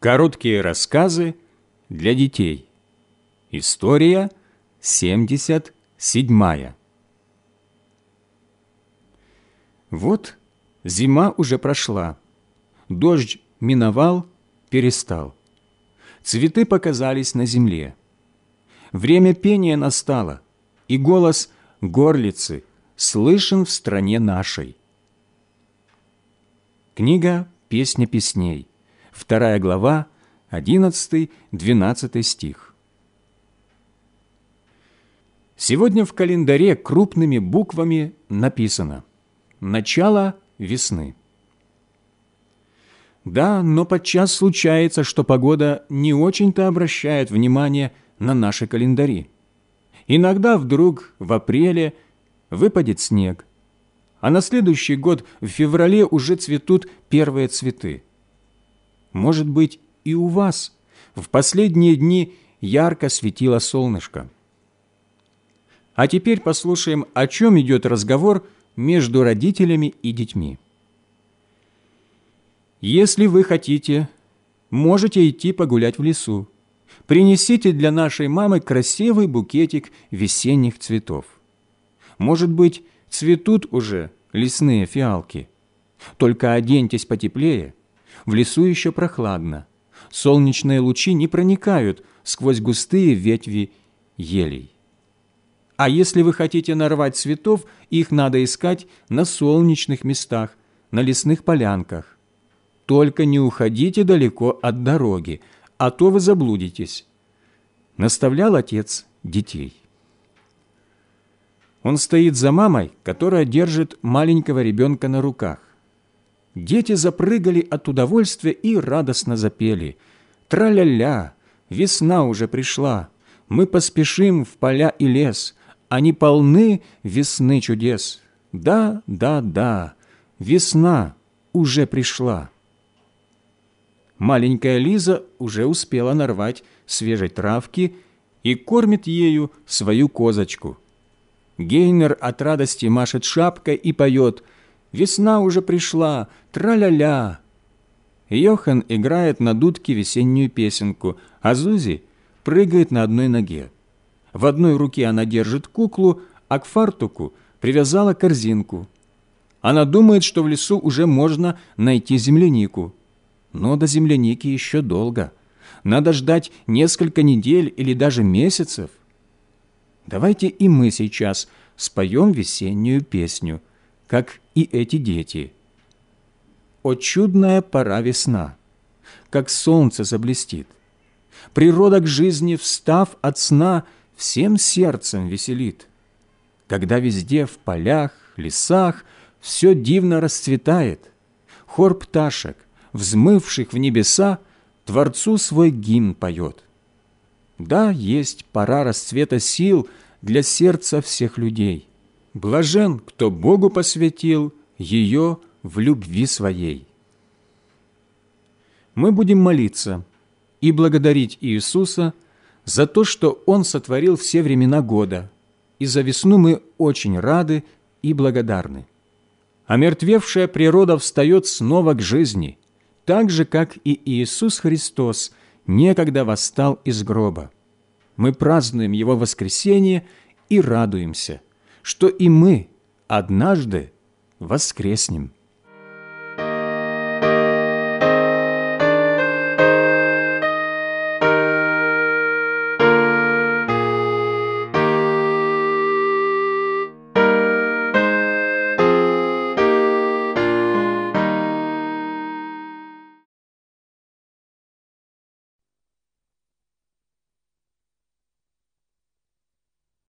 Короткие рассказы для детей. История 77. Вот зима уже прошла. Дождь миновал, перестал. Цветы показались на земле. Время пения настало, и голос горлицы слышен в стране нашей. Книга «Песня песней», вторая глава, 11-12 стих. Сегодня в календаре крупными буквами написано «Начало весны». Да, но подчас случается, что погода не очень-то обращает внимание на наши календари. Иногда вдруг в апреле выпадет снег, а на следующий год в феврале уже цветут первые цветы. Может быть, и у вас в последние дни ярко светило солнышко. А теперь послушаем, о чем идет разговор между родителями и детьми. Если вы хотите, можете идти погулять в лесу. Принесите для нашей мамы красивый букетик весенних цветов. Может быть, цветут уже лесные фиалки. Только оденьтесь потеплее. В лесу еще прохладно. Солнечные лучи не проникают сквозь густые ветви елей. А если вы хотите нарвать цветов, их надо искать на солнечных местах, на лесных полянках. Только не уходите далеко от дороги, а то вы заблудитесь. Наставлял отец детей. Он стоит за мамой, которая держит маленького ребенка на руках. Дети запрыгали от удовольствия и радостно запели. «Тра-ля-ля! Весна уже пришла! Мы поспешим в поля и лес, они полны весны чудес! Да, да, да! Весна уже пришла!» Маленькая Лиза уже успела нарвать свежей травки и кормит ею свою козочку. Гейнер от радости машет шапкой и поет «Весна уже пришла, тра-ля-ля». Йохан играет на дудке весеннюю песенку, а Зузи прыгает на одной ноге. В одной руке она держит куклу, а к фартуку привязала корзинку. Она думает, что в лесу уже можно найти землянику. Но до земляники еще долго. Надо ждать несколько недель или даже месяцев. Давайте и мы сейчас споем весеннюю песню, как и эти дети. О чудная пора весна, как солнце заблестит. Природа к жизни, встав от сна, всем сердцем веселит. Когда везде в полях, лесах все дивно расцветает, хор пташек, взмывших в небеса, Творцу свой гимн поет. Да, есть пора расцвета сил для сердца всех людей. Блажен, кто Богу посвятил ее в любви своей. Мы будем молиться и благодарить Иисуса за то, что Он сотворил все времена года, и за весну мы очень рады и благодарны. Омертвевшая природа встает снова к жизни – так же, как и Иисус Христос некогда восстал из гроба. Мы празднуем Его воскресение и радуемся, что и мы однажды воскреснем.